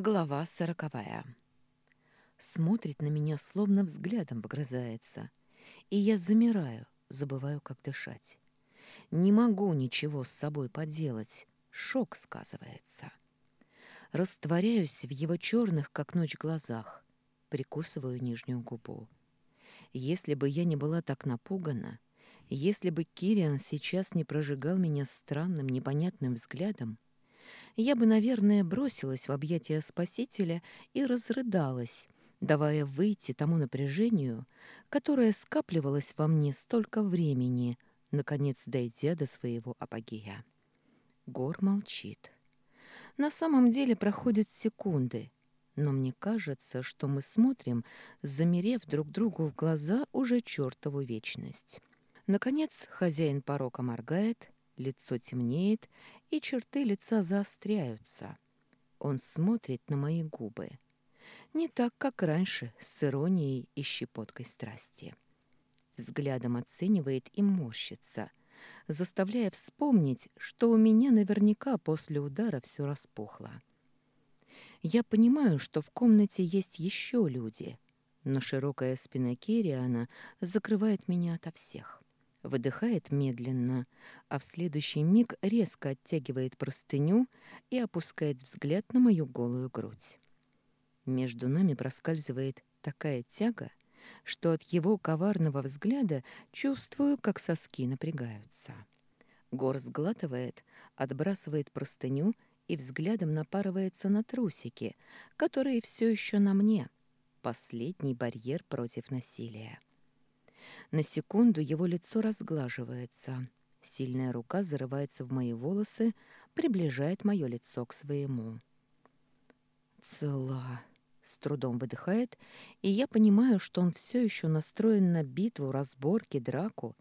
Глава сороковая. Смотрит на меня, словно взглядом вгрызается, и я замираю, забываю, как дышать. Не могу ничего с собой поделать, шок сказывается. Растворяюсь в его черных, как ночь, глазах, прикусываю нижнюю губу. Если бы я не была так напугана, если бы Кириан сейчас не прожигал меня странным, непонятным взглядом, я бы, наверное, бросилась в объятия спасителя и разрыдалась, давая выйти тому напряжению, которое скапливалось во мне столько времени, наконец дойдя до своего апогея. Гор молчит. На самом деле проходят секунды, но мне кажется, что мы смотрим, замерев друг другу в глаза уже чертову вечность. Наконец хозяин порока моргает — Лицо темнеет, и черты лица заостряются. Он смотрит на мои губы. Не так, как раньше, с иронией и щепоткой страсти. Взглядом оценивает и морщится, заставляя вспомнить, что у меня наверняка после удара все распухло. Я понимаю, что в комнате есть еще люди, но широкая спина Кириана закрывает меня ото всех выдыхает медленно, а в следующий миг резко оттягивает простыню и опускает взгляд на мою голую грудь. Между нами проскальзывает такая тяга, что от его коварного взгляда чувствую, как соски напрягаются. Гор сглатывает, отбрасывает простыню и взглядом напарывается на трусики, которые все еще на мне. Последний барьер против насилия. На секунду его лицо разглаживается. Сильная рука зарывается в мои волосы, приближает мое лицо к своему. «Цела!» — с трудом выдыхает, и я понимаю, что он все еще настроен на битву, разборки, драку,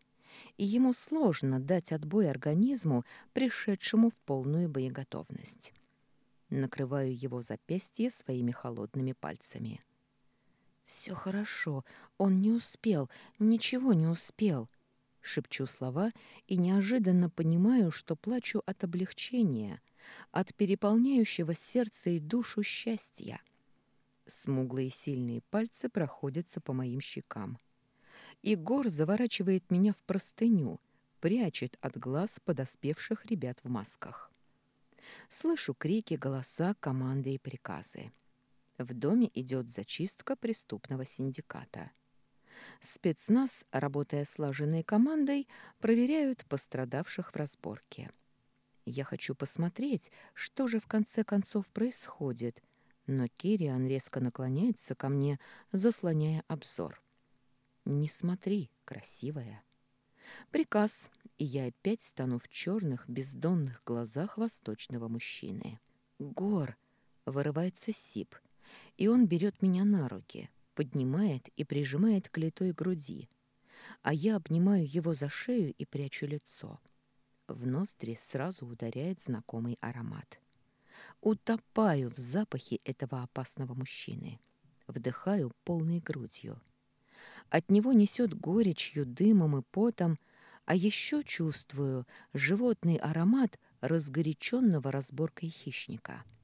и ему сложно дать отбой организму, пришедшему в полную боеготовность. Накрываю его запястье своими холодными пальцами. Все хорошо, он не успел, ничего не успел. Шепчу слова и неожиданно понимаю, что плачу от облегчения, от переполняющего сердце и душу счастья. Смуглые сильные пальцы проходятся по моим щекам. Игор заворачивает меня в простыню, прячет от глаз подоспевших ребят в масках. Слышу крики, голоса, команды и приказы. В доме идет зачистка преступного синдиката. Спецназ, работая слаженной командой, проверяют пострадавших в разборке. Я хочу посмотреть, что же в конце концов происходит, но Кириан резко наклоняется ко мне, заслоняя обзор. «Не смотри, красивая». Приказ, и я опять стану в черных бездонных глазах восточного мужчины. «Гор!» — вырывается сип — и он берет меня на руки, поднимает и прижимает к литой груди, а я обнимаю его за шею и прячу лицо. В ноздри сразу ударяет знакомый аромат. Утопаю в запахе этого опасного мужчины. Вдыхаю полной грудью. От него несет горечью, дымом и потом, а еще чувствую животный аромат разгоряченного разборкой хищника —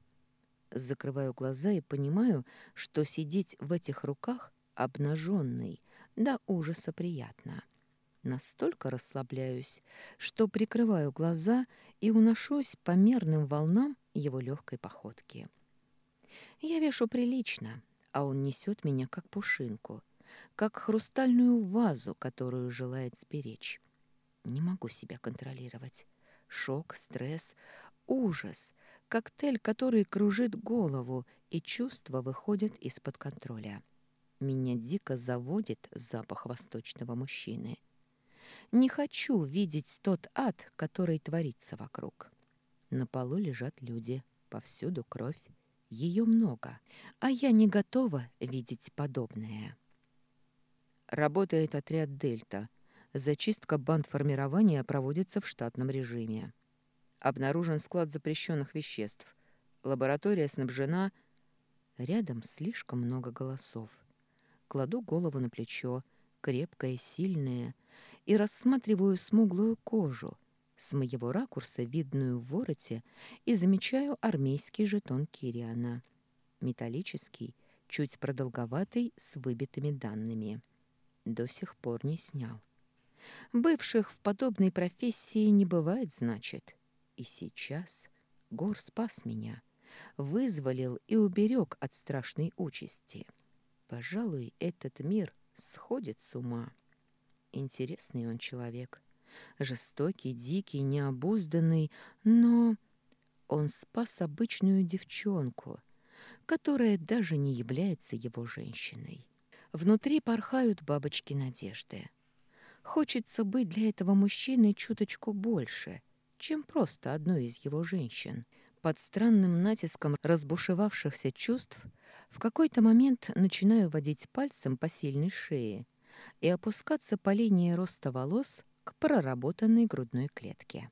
Закрываю глаза и понимаю, что сидеть в этих руках обнаженной до ужаса приятно. Настолько расслабляюсь, что прикрываю глаза и уношусь по мерным волнам его легкой походки. Я вешу прилично, а он несет меня как пушинку, как хрустальную вазу, которую желает сберечь. Не могу себя контролировать. Шок, стресс, ужас — коктейль, который кружит голову, и чувства выходят из-под контроля. Меня дико заводит запах восточного мужчины. Не хочу видеть тот ад, который творится вокруг. На полу лежат люди, повсюду кровь. Ее много, а я не готова видеть подобное. Работает отряд «Дельта». Зачистка банд формирования проводится в штатном режиме. Обнаружен склад запрещенных веществ. Лаборатория снабжена... Рядом слишком много голосов. Кладу голову на плечо, крепкая, сильная, и рассматриваю смуглую кожу, с моего ракурса видную в вороте, и замечаю армейский жетон Кириана. Металлический, чуть продолговатый, с выбитыми данными. До сих пор не снял. Бывших в подобной профессии не бывает, значит. И сейчас Гор спас меня, вызволил и уберег от страшной участи. Пожалуй, этот мир сходит с ума. Интересный он человек. Жестокий, дикий, необузданный, но... Он спас обычную девчонку, которая даже не является его женщиной. Внутри порхают бабочки надежды. Хочется быть для этого мужчины чуточку больше, чем просто одной из его женщин. Под странным натиском разбушевавшихся чувств в какой-то момент начинаю водить пальцем по сильной шее и опускаться по линии роста волос к проработанной грудной клетке.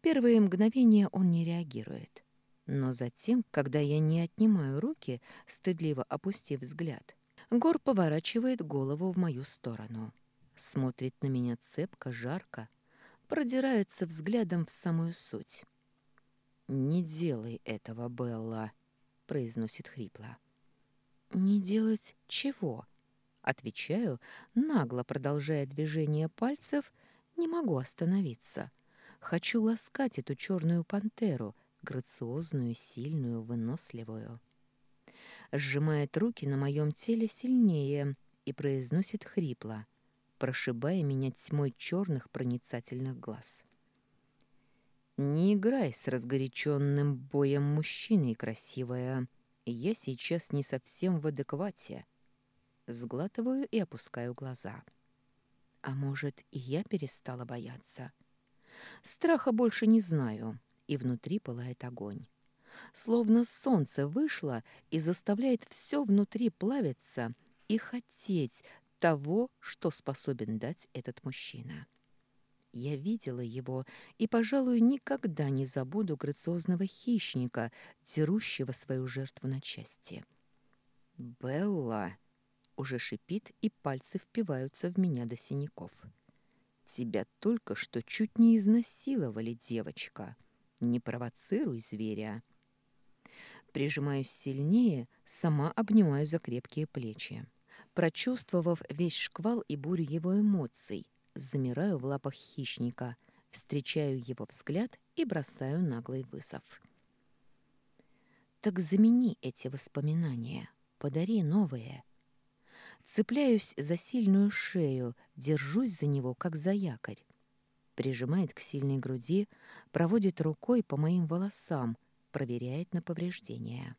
Первые мгновения он не реагирует. Но затем, когда я не отнимаю руки, стыдливо опустив взгляд, Гор поворачивает голову в мою сторону. Смотрит на меня цепко, жарко, продирается взглядом в самую суть. «Не делай этого, Белла», — произносит хрипло. «Не делать чего?» Отвечаю, нагло продолжая движение пальцев, не могу остановиться. Хочу ласкать эту черную пантеру, грациозную, сильную, выносливую. Сжимает руки на моем теле сильнее и произносит хрипло, прошибая меня тьмой черных проницательных глаз. «Не играй с разгоряченным боем мужчиной, красивая. Я сейчас не совсем в адеквате». Сглатываю и опускаю глаза. А может, и я перестала бояться? Страха больше не знаю, и внутри пылает огонь. Словно солнце вышло и заставляет все внутри плавиться и хотеть того, что способен дать этот мужчина. Я видела его и, пожалуй, никогда не забуду грациозного хищника, дерущего свою жертву на части. «Белла!» уже шипит, и пальцы впиваются в меня до синяков. Тебя только что чуть не изнасиловали, девочка. Не провоцируй зверя. Прижимаюсь сильнее, сама обнимаю за крепкие плечи. Прочувствовав весь шквал и бурю его эмоций, замираю в лапах хищника, встречаю его взгляд и бросаю наглый вызов. Так замени эти воспоминания, подари новые, Цепляюсь за сильную шею, держусь за него, как за якорь. Прижимает к сильной груди, проводит рукой по моим волосам, проверяет на повреждения.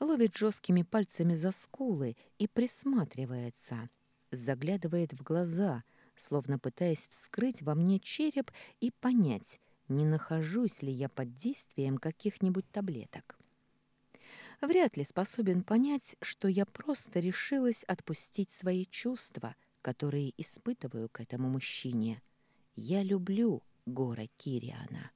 Ловит жесткими пальцами за скулы и присматривается. Заглядывает в глаза, словно пытаясь вскрыть во мне череп и понять, не нахожусь ли я под действием каких-нибудь таблеток вряд ли способен понять, что я просто решилась отпустить свои чувства, которые испытываю к этому мужчине. Я люблю Гора Кириана.